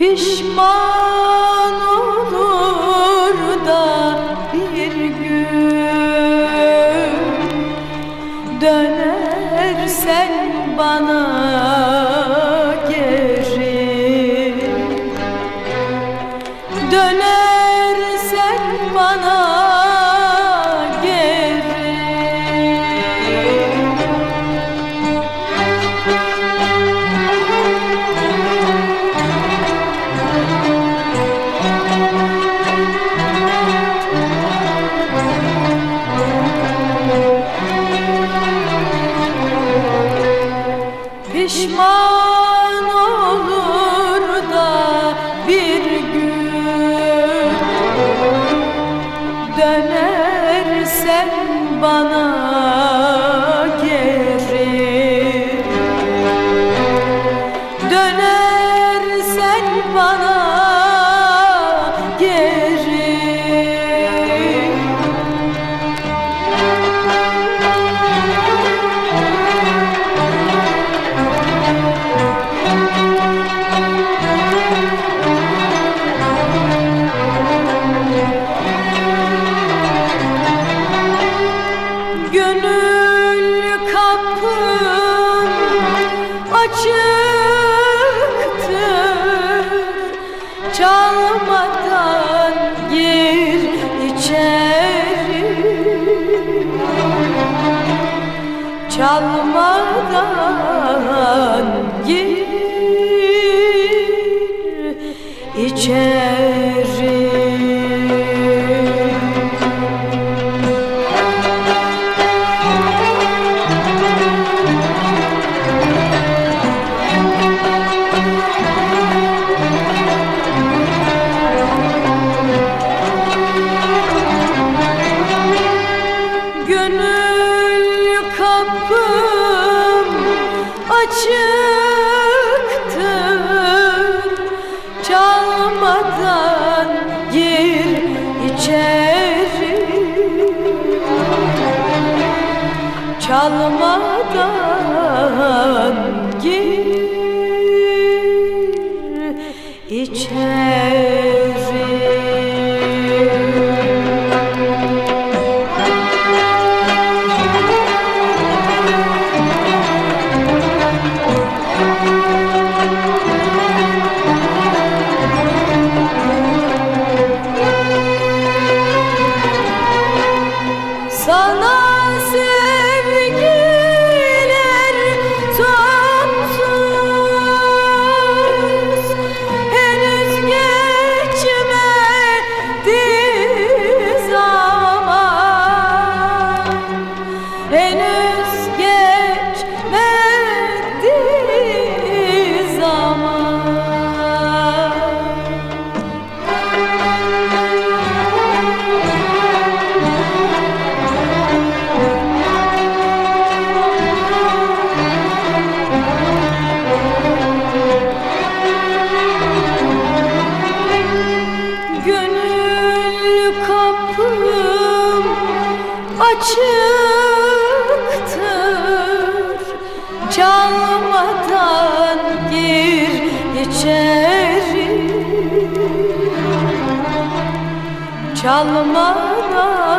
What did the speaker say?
Pişman olur da bir gün Dönersen bana geri. Döner Pişman olur da bir gün Dönersen bana geri. Dönersen açıktır Çalmadan gir içeri. Çalmadan Gönül kapım açıktır. Çalmadan gir içeri. Çalmadan gir içeri açıktır. Çalmadan gir içeri. Çalmadan